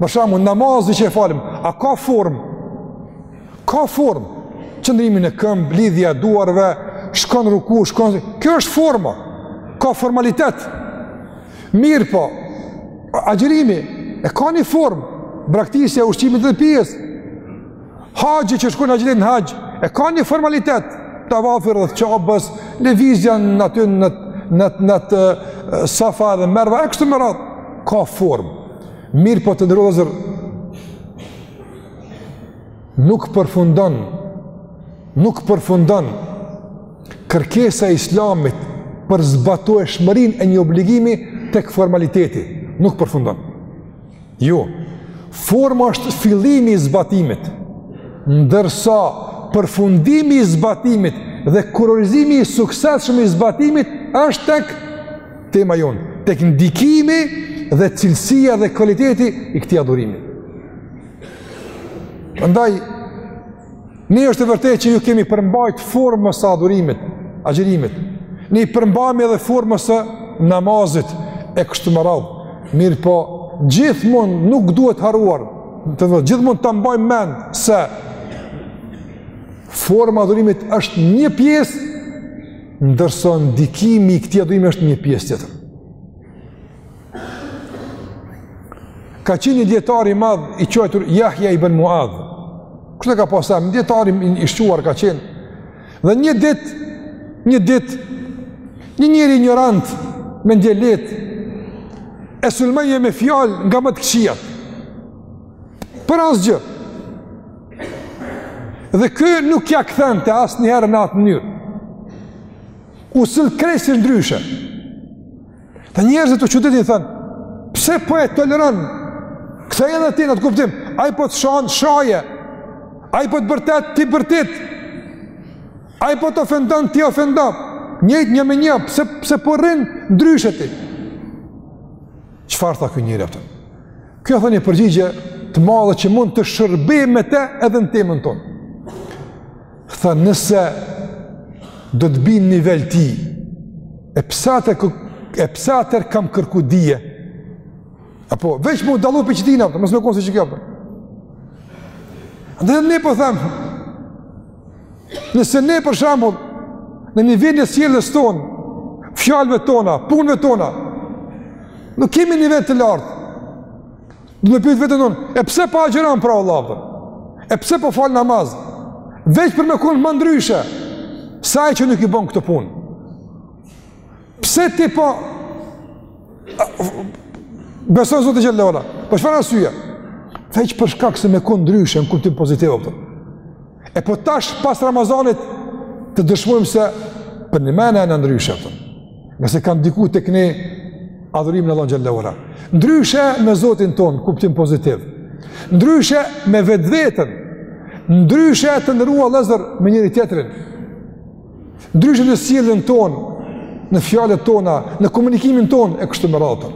Për shembull, namazi që e falim, a ka formë? Ka formë. Qëndrimi në këmbë, lidhja e duarve, shkon në ruku, shkon... Kjo është forma. Ka formalitet. Mirëpo, agjërimi e ka një formë. Braktisja e ushqimit dhe e pijes. Haxhi që shkon në haxh, e ka një formalitet tavafi rreth Qabes, lëvizja në aty në në në te safa dhe merva e kështu me radhë ka formë. Mirëpo të nderuar vëllezër nuk përfundon nuk përfundon kërkesa e islamit për zbatueshmërinë e një obligimi tek formaliteti, nuk përfundon. Jo, forma është fillimi i zbatimit, ndërsa përfundimi i zbatimit dhe kurorizimi i suksesshëm i zbatimit është tek tema jonë, tek ndikimi dhe cilësia dhe kvaliteti i këtij adhurimi. Andaj Ne është e vërtetë që iu kemi përmbajt formës së adhurimit, agjërimit. Ne i përmbajmë edhe formës së namazit e kështu me radhë. Mirëpo, gjithmonë nuk duhet harruar, të thotë gjithmonë ta mbajmë mend se forma e adhurimit është një pjesë, ndërsa ndikimi i këtij adhurimi është një pjesë tjetër. Ka qenë një dijetar i madh i quajtur Jahja ibn Muadh. Kështu ka pasur një dijetar i shquar ka qenë. Dhe një ditë, një ditë, një njeri injorant mendjelehtë, e sulmonte me fjalë nga më të këqijat. Për asgjë. Dhe ky nuk ia kthente asnjëherë në atë mënyrë. U sill krejt ndryshe. Dhe njerëzit u çuditën thanë, pse po e toleron? Ktheja edhe ti në atë kuptim. Ai po të shan shaje. Ai po të bërtet ti bërtit. Ai po të ofendon ti ofendo. Njëjtë një me një, pse pse po rrin ndryshe ti? Çfarë tha ky njeri pra? Ka thënë një përgjigje të madhe që mund të shërbehemi me të edhe në temën tonë. Tha nëse do të bi në nivel tij, e pse atëherë, e pse atëherë kam kërku dije, apo veç me u dallu prej tij, pra, mos me konë si ky pra. Dhe ne po themi, nëse ne për shembull, në nivel e sjelljes tonë, fjalëve tona, punëve tona, nuk kemi nivel të lartë, Do me pytë veten tonë, e pse po agjëron për Allah, pra? e pse po fal namaz, veç për me konë ma ndryshe, se ai që nuk i bon këto punë. Pse ti po beson Zotin Xhele ue ala, për çfarë arsyeje? Veç për shkak se me konë ndryshe, në kuptim pozitiv, pra. E po tash pas Ramazanit të dëshmojmë se për njëmend jena ndryshe, pra. ngase ka ndiku tek ne adhurimi i Allahut xhele ue ala. Ndryshe me Zotin tonë, kuptim pozitiv. Ndryshe me vetveten. Ndryshe të nderuar vëllezër me njëri tjetrin. Ndryshe në sjelljen tonë, në fjalët tona, në komunikimin tonë, e kështu me radhë.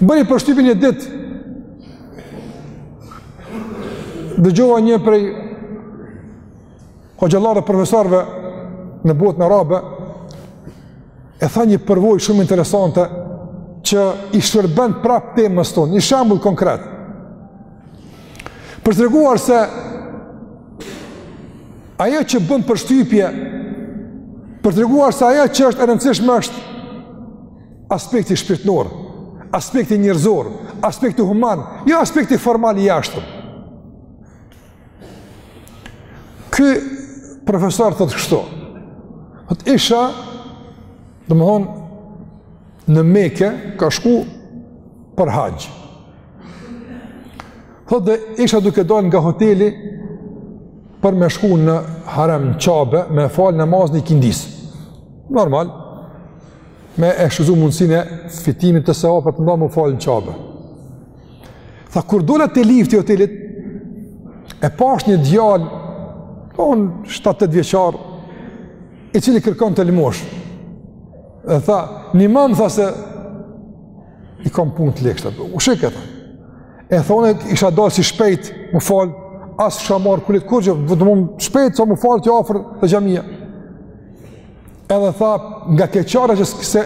Bëri përshtypje një ditë. Dëgjova një prej hoxhallarëve profesorëve në botën arabe e tha një përvojë shumë interesante që i shërben prap temës tonë, një shembull konkret. Për treguar se ajo që bën përshtypje, për treguar se ajo që është e rëndësishme është aspekti shpirtnor, aspekti njerëzor, aspekti human, jo aspekti formal i jashtëm. Ky profesor thotë kështu. Thot isha domethonë në Mekë ka shku për haxh. Thot dhe isha duke dalë nga hoteli për me shku në Haram Qabe me fal namazin e ikindisë. Normal. me e shfrytëzu mundësinë e fitimit të sevapeve me u falë në Qabe. Tha, kur dola te lifti i hotelit, e pashë një djalë, ka unë 7-8 vjeçar, i cili kërkonte lëmoshë. Dhe tha, nimomë tha se, i kam punët ligsht, u shikë e tha. Domethonë, isha dalë si shpejt, me u falë, as s'kisha marrë kuletë kurgjo, vetëm shpejt, sa me u falë aty afër te xhamia. Edhe tha nga keqardhja se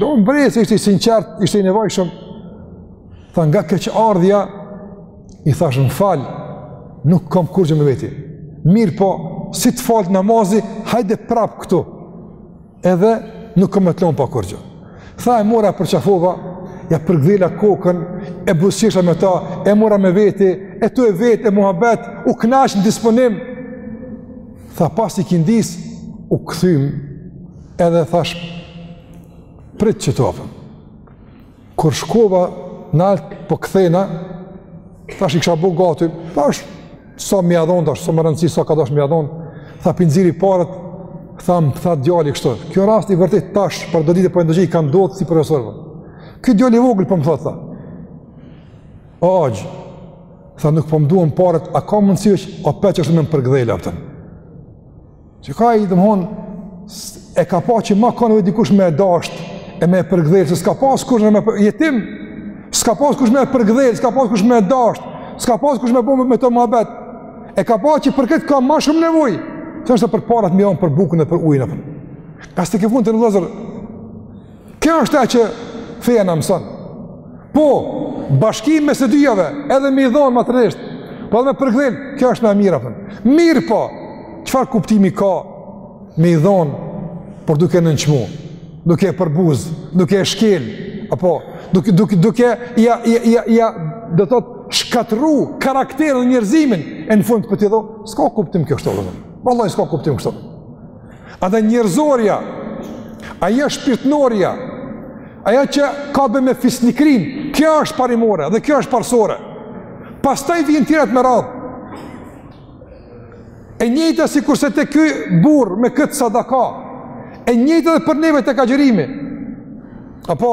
do të bëri se ishte i sinqertë, ishte i nevojshëm. Tha nga keqardhja i thashë më fal, nuk kam kurgjo me veti. Mirëpo, si të falë namazi, hajde prapë këtu. Edhe nuk kam me t'lon pa kurgjo. Tha e mora përqafova, ia përgdhela kokën, e buzëqesha me ta, e mora me veti, e tu e vetë, e muhabet, u knaq në disponim. Tha pas ikindisë, u kthym edhe thashë prit që të ofëm. Kur shkova nalt po kthehna, thashë i kisha bo gati, thashë sa me ia dhon, thashë s'ka rëndësi, sa ka dasht me ia dhon, tha po i nxiri paret, tha më tha djali kështu. Ky rast i vërtetë tash, para do dite po e ndëgjoj i ka ndodh këtij profesori. Ky djali i vogël po më thotë, tha, o axhë, Tha nuk po m'duhen paret, a ka mundësi opet veç me më përgdhel, kupton. Çka domethon, e ka pa që ma ka nevojë dikush me e dashtë, e me e përgdhel, se s'ka pas kush me për... jetim, s'ka pas kush me e përgdhel, s'ka pas kush me e dashtë, s'ka pas kush me bo me të muhabet, e ka pa që për këtë ka ma shumë nevojë, sesa për parat me ia dhon për bukën e për ujin, kupton. Pas të ke fund të nderuar vëllezër, Kjo është ajo që feja na mëson. Po, bashkimi mes të dyjave, edhe me i dhonë materialisht, po edhe me përgdhel, kjo është më e mira. Për. Mirëpo, çfarë kuptimi ka me i dhonë, por duke e nënçmu, duke e përbuz, duke e shkel, apo, duke, duke, duke, ia, ia, ia, ia, do të thotë shkatërru karakterin njerëzimin, e në fund për t'i dhonë, s'ka kuptim kjo kështu, vllazën. Vallaj, s'ka kuptim kështu. Edhe njerëzorja, ajo shpirtnorja, ajo që ka të bëjë me fisnikërinë, kjo është parimore dhe kjo është parësore. Pastaj vijnë tjerat me radhë. E njëjta sikurse te ky burrë me këtë sadaka, e njëjta dhe për neve tek agjërimi. Apo,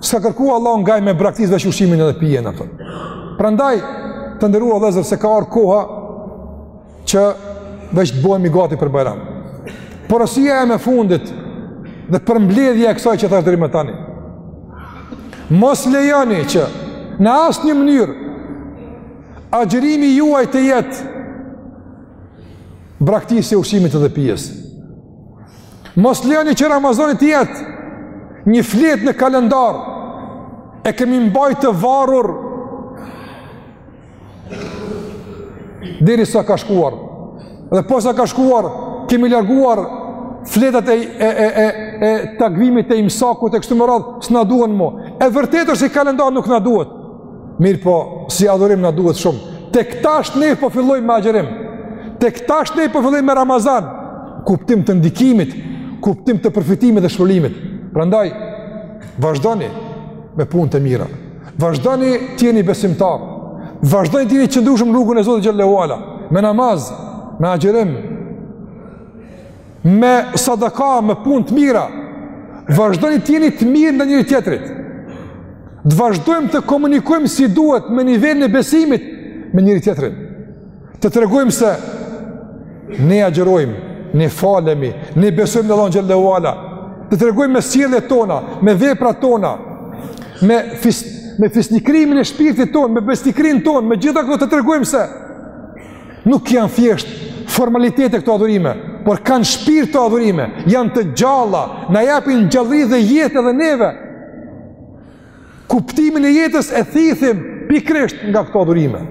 S'ka kërku Allahu nga ai me braktis veç ushqimin edhe pijen ato. Prandaj, të nderuar vëllezër, se ka ardhë koha që veç të bëhemi gati për bajram. Porosia ime e fundit dhe përmbledhja e kësaj që thashë deri më tani. Mos lejoni që në asnjë mënyrë agjërimi juaj të jetë braktisje e ushqimit edhe pijes. Mos lejoni që Ramazani të jetë një fletë në kalendar. E kemi mbajtë të varur derisa ka shkuar. Dhe posa ka shkuar, kemi larguar fletët e, e, e, e, e takvimit e imsakut e kështu më radhë, s'na duhen mo. E vërtetë është si kalendar nuk na duhet. Mirëpo, si adhurim na duhet shumë. Tek tash ne po fillojmë me agjërim. Tek tash ne po fillojmë me Ramazan. Kuptim të ndikimit, kuptim të përfitimit dhe shpërblimit. Prandaj, vazhdoni me punë të mira. Vazhdoni të jeni besimtarë. Vazhdoni të jeni të qëndrueshëm në rrugën e Zotit xhel-le ue ala, me namaz, me agjërim. me sadaka, me punë të mira, vazhdoni të jeni të mirë ndaj njëri-tjetrit, të vazhdojmë të komunikojmë si duhet me nivelin e besimit me njëri-tjetrin, të tregojmë se ne agjërojmë, ne falemi, ne besojmë në Allahun xhel-le ue ala, të tregojmë me sjelljet tona, me veprat tona, me, fis, me fisnikërimin e shpirtit tonë, me besnikërinë tonë, me gjitha këto të tregojmë se Nuk janë thjesht formalitete këto adhurime, por kanë shpirt këto adhurime, janë të gjalla, na japin gjallëri dhe jetë edhe neve. Kuptimin e jetës e thithim pikërisht nga këto adhurime.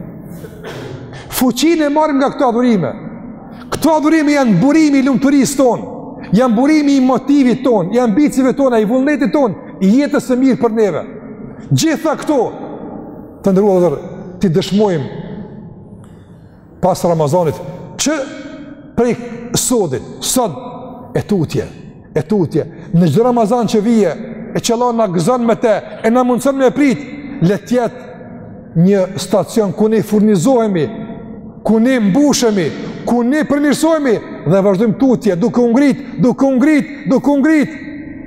Fuqinë e marrim nga këto adhurime. Këto adhurime janë burimi i lumturisë tonë, janë burimi i motivit tonë, i ambicieve tona, i vullnetit tonë, i jetës së mirë për neve. Gjitha këto të nderuar duhet t'i dëshmojmë pas Ramazanit, që prej sodit, sot, e tutje, e tutje, në çdo Ramazan që vjen, e që Allahu na gëzon me te, e na mundëson me prit, le të jetë një stacion ku ne furnizohemi, ku ne mbushemi, ku ne përmirësohemi, dhe vazhdojmë tutje, duke u ngrit, duke u ngrit, duke u ngrit,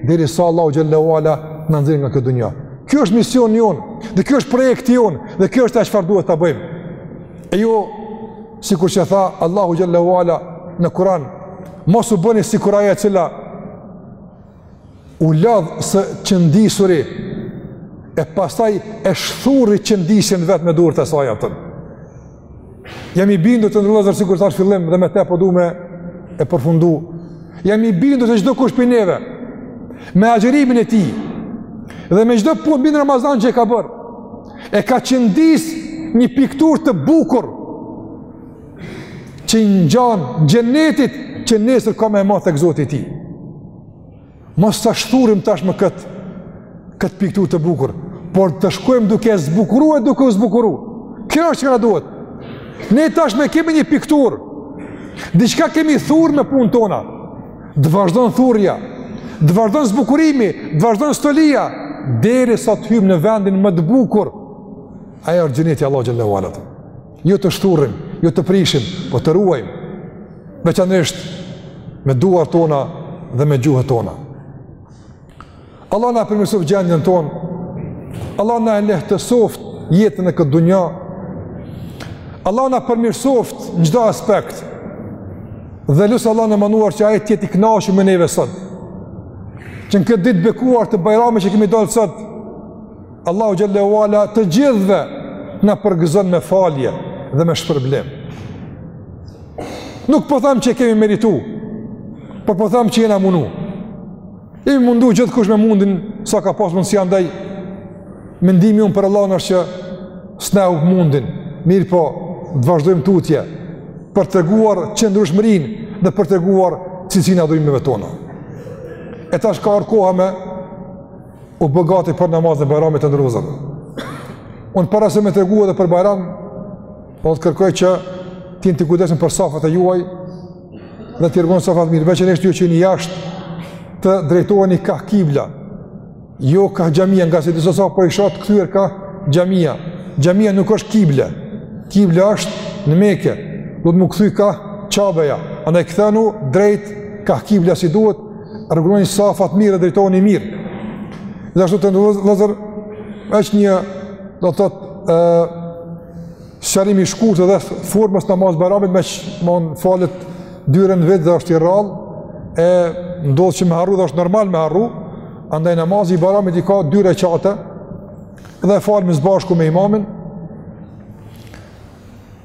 derisa Allahu xhel-le ue ala na nxjerr nga kjo dunja. Kjo është misioni jonë, dhe kjo është projekti jonë, dhe kjo është e çfarë duhet ta bëjmë. E jo, sikur që tha Allahu Xhelle ue Ala në Kuran, mos u bëni sikur ajo e cila u lodh së qëndisuri, e pastaj e shthuri qëndisjen vetë me durët e saj atën. Jam i bindur të nderuar vllezër sikur thash n'fillim dhe me te po du me e përfundu. Jam i bindur se çdokush prej neve, me agjërimin e tij, dhe me çdo punë në Ramazan që e ka bërë, e ka qëndis një pikturë të bukur, që i ngjan xhenetit që nesër ka me e marrë tek Zoti i tij. Mos ta shthurim tashmë këtë, këtë pikturë të bukur, por të shkojmë duke e zbukuru e duke u zbukuru. Kjo është çka na duhet. Ne tashmë e kemi një pikturë, diçka kemi thurë me punët tona, të vazhdon thurja, të vazhdon zbukurimi, të vazhdon stolia, derisa të hyjmë në vendin më të bukur, ajo është xheneti i Allahut Xhelle ue Ala. jo të shthurim, jo të prishim, po të ruajmë, veçanërisht me duart tona dhe me gjuhët tona. Allah na e përmirësoftë gjendjen tonë, Allah na e lehtësoftë jetën në këtë dunja, Allah na përmirësoftë në çdo aspekt, dhe lus Allahun e madhëruar që ai të jetë i kënaqur me neve sot, që në këtë ditë të bekuar të Bajramit që kemi dalë sot, Allahu xhelle ue ala të gjithëve na përgëzon me falje dhe me shpërblim. Nuk po them që e kemi meritu, por po them që jena mundu. Jemi mundu gjithkush me mundin, sa ka pas mundësi, andaj mendimi jonë për Allahun është që s'na e hup mundin, mirëpo të vazhdojmë tutje, për treguar qëndrueshmërinë dhe për treguar cilësinë e adhurimeve tona. E tash ka ardh koha me u bë gati për namazin e Bajramit të nderuar vllezër. Unë para se me tregu edhe për Bajram, do të kërkoj që të jeni të kujdesshëm për safat e juaj, dhe t'i rregulloni safat mirë, veçanërisht ju që jeni jashtë të drejtoheni kah kibla, jo kah xhamia, ngase disa po i shoh të kthyer kah xhamia. Xhamia nuk është kibla, kibla është në Meke, duhet m'u kthy kah Qabeja, andaj kthehnu drejt kah kibla si duhet, rregulloni safat mirë dhe drejtohuni mirë. Po ashtu të nderuar vllezër, edhe një, do të thotë, sqarim i shkurtë i formës së namazit të Bajramit meqë falet dy herë në vit dhe është i rrallë, e ndodh që me harru dhe është normal me harru, andaj namazi i Bajramit i ka dy reqate dhe e falim së bashku me imamin,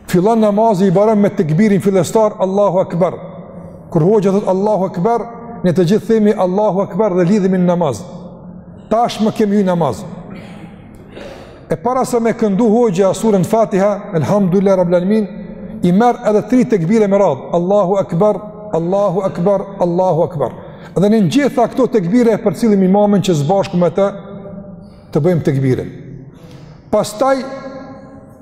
Fillon namazi i bajramit me tekbirin fillestar Allahu Akbar. Kur hoxha thot Allahu Akbar, ne të gjithë themi Allahu Akbar dhe lidhemi në namaz. Tashmë kemi hy në namaz. E para se me këndu hoxha suren Fatiha, Elhamdulilahi Rabbil alemin, i merr edhe tri tekbire me radhë, Allahu Akbar, Allahu Akbar, Allahu Akbar. Dhe ne n'gjitha këto tekbire e përcjellim imamin që së bashku me të, të bëjmë tekbire. Pastaj,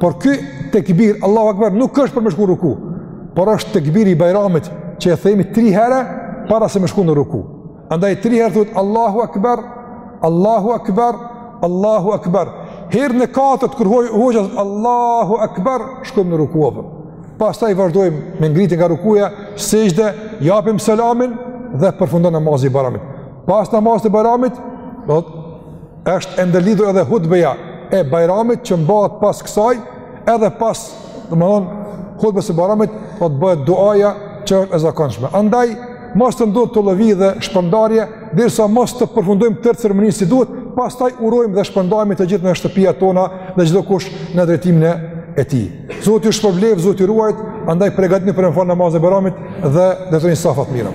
Por ky tekbir, Allahu Akbar, nuk është për me shku n'ruku, por është tekbiri i bajramit që e themi tri herë para se me shku në ruku. Andaj tri herë thot Allahu Akbar, Allahu Akbar, Allahu Akbar. Herën e katërt kur hoxha thot Allahu Akbar, shkojmë në ruku apë. Pastaj vazhdojmë me ngritjen nga rukuja, sexhde, japim selamin dhe përfundon namazi i bajramit. Pas namazit të bajramit, Është e ndërlidhur edhe hutbeja e Bajramit që mbahet pas kësaj, edhe pas, domthon, hutbes së Bajramit, do të bëhet duaja që është e zakonshme. Andaj mos të ndodhë të lëvi dhe shpërndarje, derisa mos të përfundojmë tërë ceremoninë si duhet, pastaj urojmë dhe shpërndajmë të gjithë në shtëpiat tona dhe çdokush në drejtimin e tij. Zoti ju shpërbleft, Zoti ju ruajt, andaj përgatituni për me fal namazin e Bajramit dhe drejtoni safat mirë.